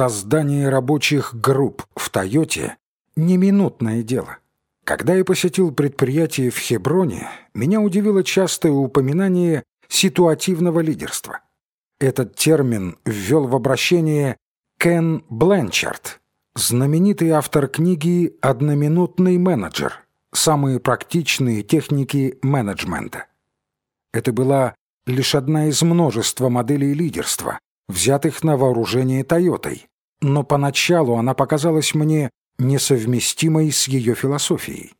Создание рабочих групп в «Тойоте» — не минутное дело. Когда я посетил предприятие в Хеброне, меня удивило частое упоминание ситуативного лидерства. Этот термин ввел в обращение Кен Бленчард, знаменитый автор книги «Одноминутный менеджер. Самые практичные техники менеджмента». Это была лишь одна из множества моделей лидерства, взятых на вооружение Тойотой, но поначалу она показалась мне несовместимой с ее философией.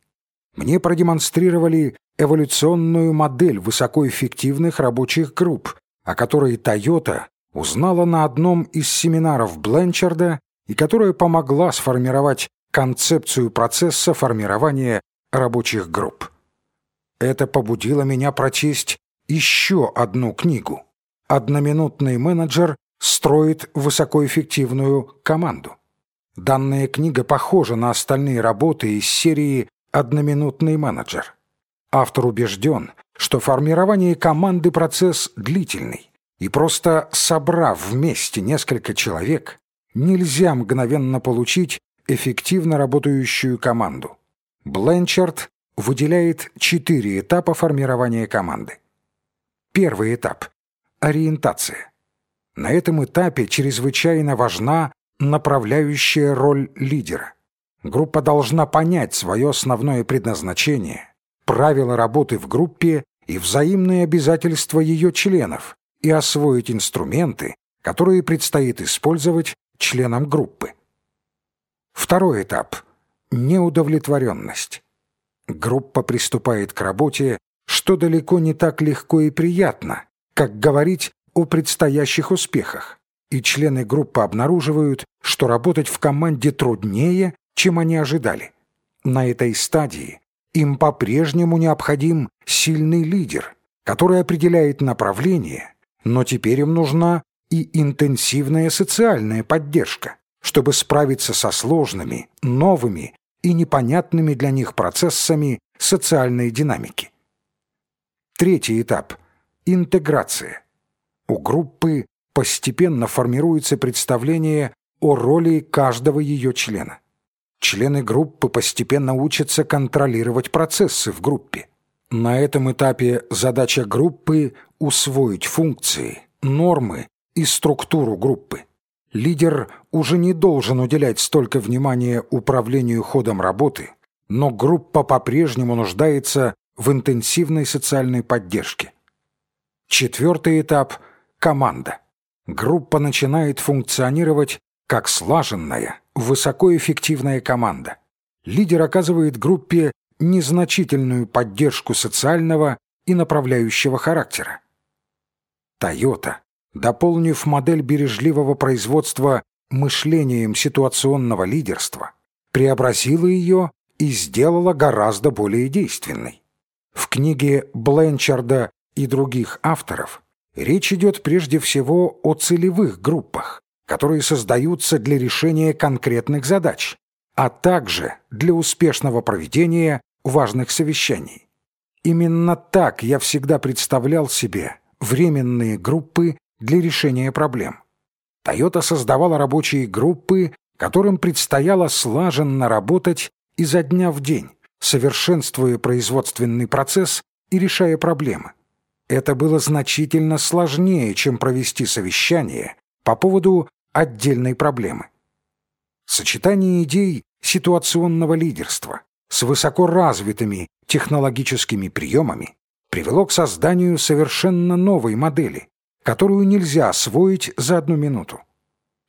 Мне продемонстрировали эволюционную модель высокоэффективных рабочих групп, о которой Toyota узнала на одном из семинаров Бленчарда и которая помогла сформировать концепцию процесса формирования рабочих групп. Это побудило меня прочесть еще одну книгу. Одноминутный менеджер строит высокоэффективную команду. Данная книга похожа на остальные работы из серии «Одноминутный менеджер». Автор убежден, что формирование команды – процесс длительный, и просто собрав вместе несколько человек, нельзя мгновенно получить эффективно работающую команду. Бленчард выделяет четыре этапа формирования команды. Первый этап – ориентация. На этом этапе чрезвычайно важна направляющая роль лидера. Группа должна понять свое основное предназначение, правила работы в группе и взаимные обязательства ее членов и освоить инструменты, которые предстоит использовать членам группы. Второй этап – неудовлетворенность. Группа приступает к работе, что далеко не так легко и приятно, как говорить о предстоящих успехах и члены группы обнаруживают, что работать в команде труднее, чем они ожидали. На этой стадии им по-прежнему необходим сильный лидер, который определяет направление, но теперь им нужна и интенсивная социальная поддержка, чтобы справиться со сложными, новыми и непонятными для них процессами социальной динамики. Третий этап – интеграция. У группы постепенно формируется представление о роли каждого ее члена. Члены группы постепенно учатся контролировать процессы в группе. На этом этапе задача группы – усвоить функции, нормы и структуру группы. Лидер уже не должен уделять столько внимания управлению ходом работы, но группа по-прежнему нуждается в интенсивной социальной поддержке. Четвертый этап – команда группа начинает функционировать как слаженная, высокоэффективная команда. Лидер оказывает группе незначительную поддержку социального и направляющего характера. Toyota, дополнив модель бережливого производства мышлением ситуационного лидерства, преобразила ее и сделала гораздо более действенной. В книге Бленчарда и других авторов Речь идет прежде всего о целевых группах, которые создаются для решения конкретных задач, а также для успешного проведения важных совещаний. Именно так я всегда представлял себе временные группы для решения проблем. Toyota создавала рабочие группы, которым предстояло слаженно работать изо дня в день, совершенствуя производственный процесс и решая проблемы. Это было значительно сложнее, чем провести совещание по поводу отдельной проблемы. Сочетание идей ситуационного лидерства с высоко развитыми технологическими приемами привело к созданию совершенно новой модели, которую нельзя освоить за одну минуту.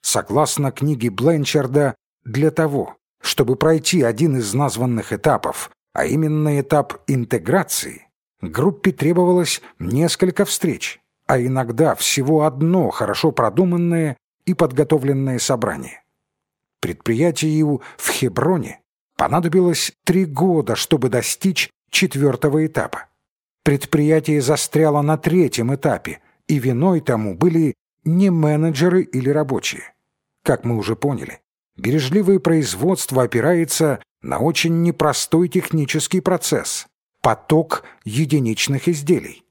Согласно книге Бленчарда, для того, чтобы пройти один из названных этапов, а именно этап интеграции, Группе требовалось несколько встреч, а иногда всего одно хорошо продуманное и подготовленное собрание. Предприятию в Хеброне понадобилось три года, чтобы достичь четвертого этапа. Предприятие застряло на третьем этапе, и виной тому были не менеджеры или рабочие. Как мы уже поняли, бережливое производство опирается на очень непростой технический процесс – поток единичных изделий.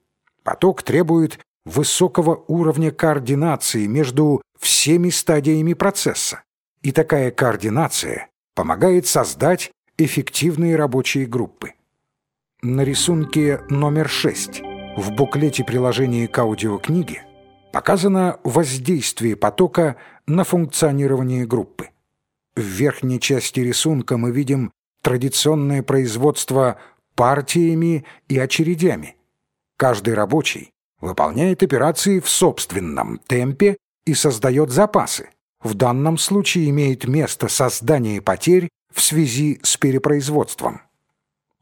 Поток требует высокого уровня координации между всеми стадиями процесса, и такая координация помогает создать эффективные рабочие группы. На рисунке номер 6 в буклете приложения к аудиокниге показано воздействие потока на функционирование группы. В верхней части рисунка мы видим традиционное производство партиями и очередями. Каждый рабочий выполняет операции в собственном темпе и создает запасы. В данном случае имеет место создание потерь в связи с перепроизводством.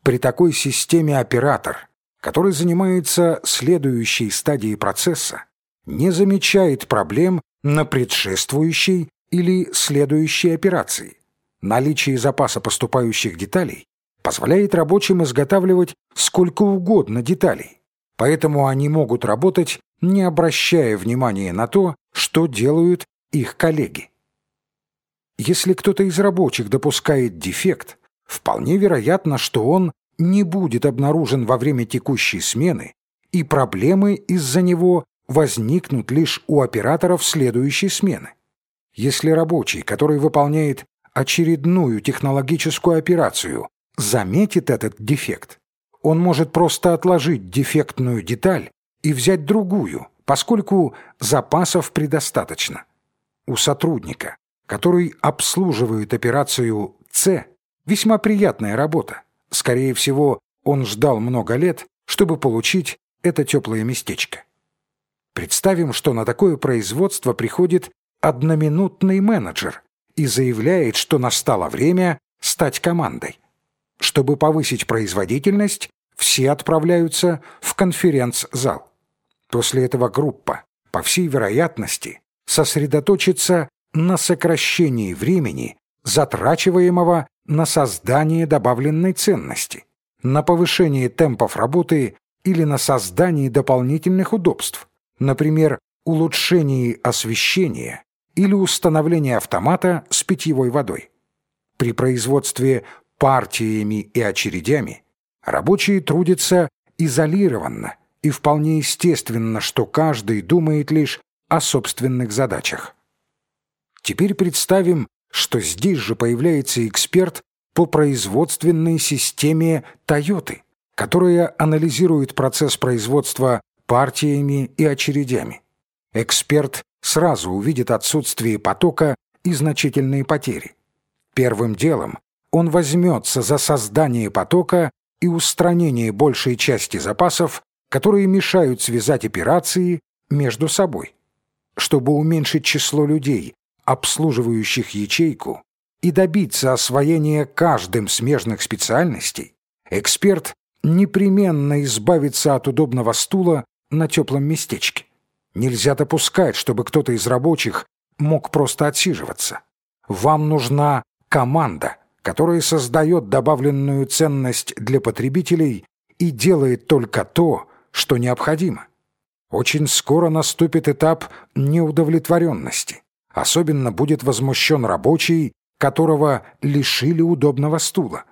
При такой системе оператор, который занимается следующей стадией процесса, не замечает проблем на предшествующей или следующей операции. Наличие запаса поступающих деталей позволяет рабочим изготавливать сколько угодно деталей, поэтому они могут работать, не обращая внимания на то, что делают их коллеги. Если кто-то из рабочих допускает дефект, вполне вероятно, что он не будет обнаружен во время текущей смены, и проблемы из-за него возникнут лишь у операторов следующей смены. Если рабочий, который выполняет очередную технологическую операцию, заметит этот дефект, он может просто отложить дефектную деталь и взять другую, поскольку запасов предостаточно. У сотрудника, который обслуживает операцию С, весьма приятная работа. Скорее всего, он ждал много лет, чтобы получить это теплое местечко. Представим, что на такое производство приходит одноминутный менеджер и заявляет, что настало время стать командой. Чтобы повысить производительность, все отправляются в конференц-зал. После этого группа, по всей вероятности, сосредоточится на сокращении времени, затрачиваемого на создание добавленной ценности, на повышении темпов работы или на создании дополнительных удобств, например, улучшении освещения или установлении автомата с питьевой водой. При производстве партиями и очередями рабочие трудятся изолированно, и вполне естественно, что каждый думает лишь о собственных задачах. Теперь представим, что здесь же появляется эксперт по производственной системе Toyota, которая анализирует процесс производства партиями и очередями. Эксперт сразу увидит отсутствие потока и значительные потери. Первым делом он возьмется за создание потока и устранение большей части запасов, которые мешают связать операции между собой. Чтобы уменьшить число людей, обслуживающих ячейку, и добиться освоения каждым смежных специальностей, эксперт непременно избавится от удобного стула на теплом местечке. Нельзя допускать, чтобы кто-то из рабочих мог просто отсиживаться. Вам нужна команда, которая создает добавленную ценность для потребителей и делает только то, что необходимо. Очень скоро наступит этап неудовлетворенности. Особенно будет возмущен рабочий, которого лишили удобного стула.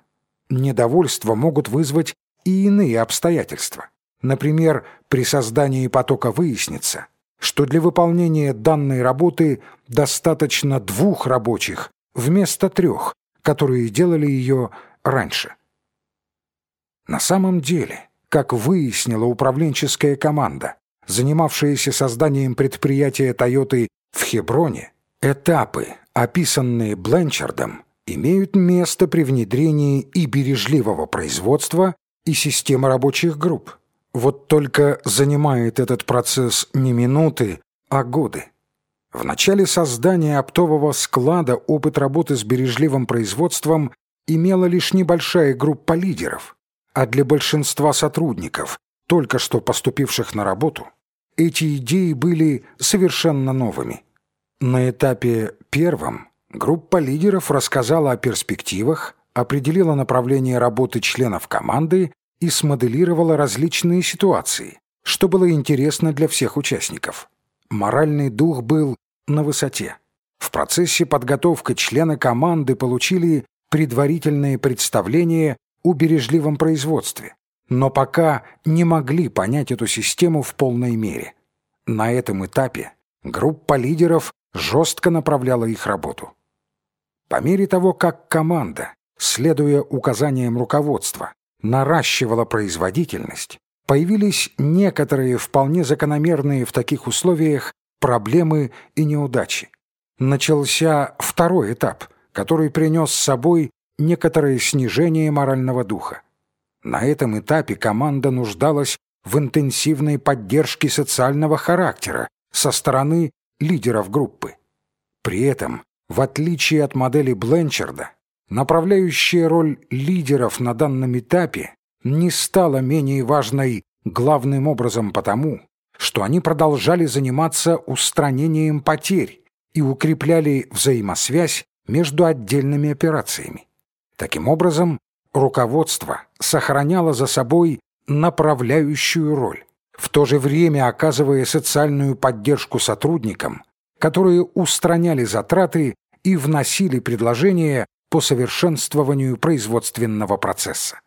Недовольство могут вызвать и иные обстоятельства. Например, при создании потока выяснится, что для выполнения данной работы достаточно двух рабочих вместо трех, которые делали ее раньше. На самом деле, как выяснила управленческая команда, занимавшаяся созданием предприятия Toyota в Хеброне, этапы, описанные Бленчардом, имеют место при внедрении и бережливого производства, и системы рабочих групп. Вот только занимает этот процесс не минуты, а годы. В начале создания оптового склада опыт работы с бережливым производством имела лишь небольшая группа лидеров, а для большинства сотрудников, только что поступивших на работу, эти идеи были совершенно новыми. На этапе первом группа лидеров рассказала о перспективах, определила направление работы членов команды и смоделировала различные ситуации, что было интересно для всех участников. Моральный дух был на высоте. В процессе подготовки члены команды получили предварительные представления о бережливом производстве, но пока не могли понять эту систему в полной мере. На этом этапе группа лидеров жестко направляла их работу. По мере того, как команда, следуя указаниям руководства, наращивала производительность, появились некоторые вполне закономерные в таких условиях проблемы и неудачи. Начался второй этап, который принес с собой некоторое снижение морального духа. На этом этапе команда нуждалась в интенсивной поддержке социального характера со стороны лидеров группы. При этом, в отличие от модели Бленчарда, направляющая роль лидеров на данном этапе не стала менее важной главным образом потому, что они продолжали заниматься устранением потерь и укрепляли взаимосвязь между отдельными операциями. Таким образом, руководство сохраняло за собой направляющую роль, в то же время оказывая социальную поддержку сотрудникам, которые устраняли затраты и вносили предложения по совершенствованию производственного процесса.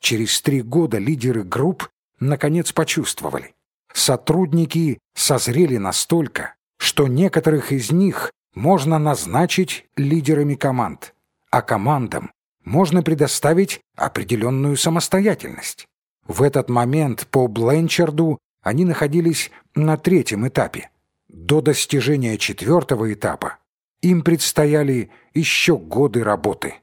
Через три года лидеры групп наконец почувствовали. Сотрудники созрели настолько, что некоторых из них можно назначить лидерами команд, а командам можно предоставить определенную самостоятельность. В этот момент по Бленчарду они находились на третьем этапе. До достижения четвертого этапа им предстояли еще годы работы.